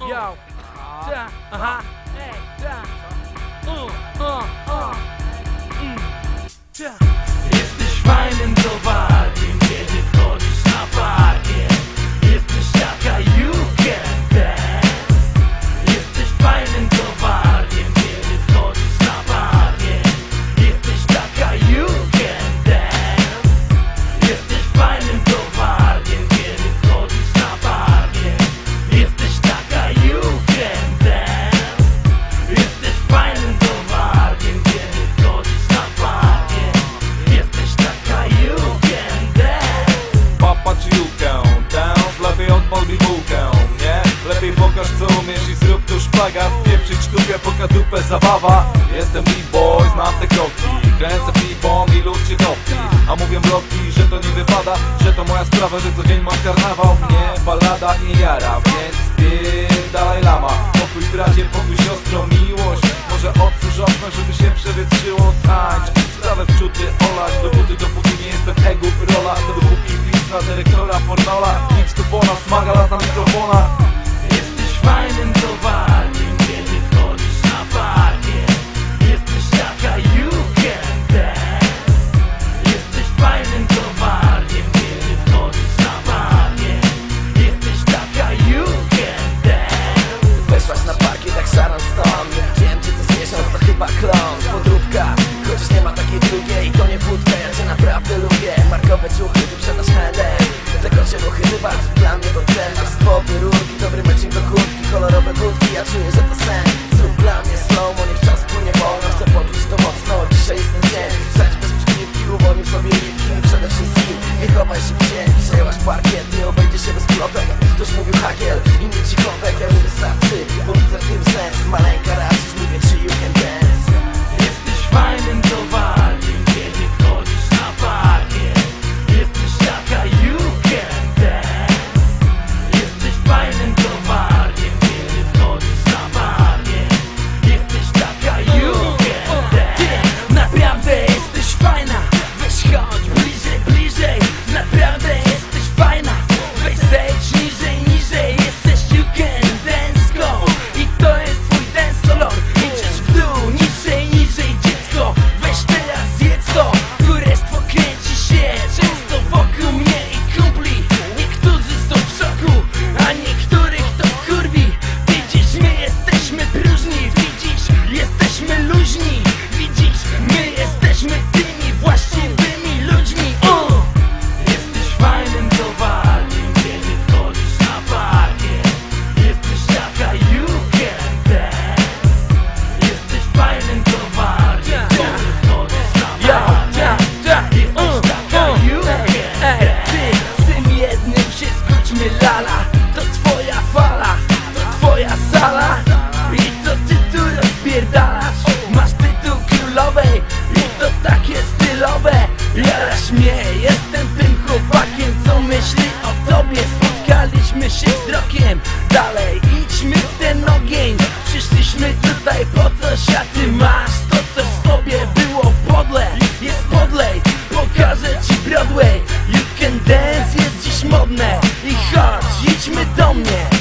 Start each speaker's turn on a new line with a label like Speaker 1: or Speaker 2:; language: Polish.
Speaker 1: Yo. Uh huh. Hey. Uh, uh, uh.
Speaker 2: Ist nicht weinen so weit. tu szpagat Pieprzyć sztukę, poka dupę, zabawa. Jestem b-boy, znam te kroki Kręcę piwą i lub czy topi. A mówię bloki, że to nie wypada Że to moja sprawa, że co dzień mam karnawał. Nie balada, i jara, więc dalej lama. Pokój bracie, pokój siostro, miłość. Może otwórz żeby się przewietrzyło Tańcz, sprawę wczuty, olać Dopóty, dopóki nie jestem ego, rola. Dopóki pisma, dyrektora, pornola Nic tu pola, smaga las na mikrofona.
Speaker 3: Jesteś fajnym,
Speaker 4: to
Speaker 1: Pokażę ci Broadway. You can dance jest dziś modne. I chodź, idźmy do mnie.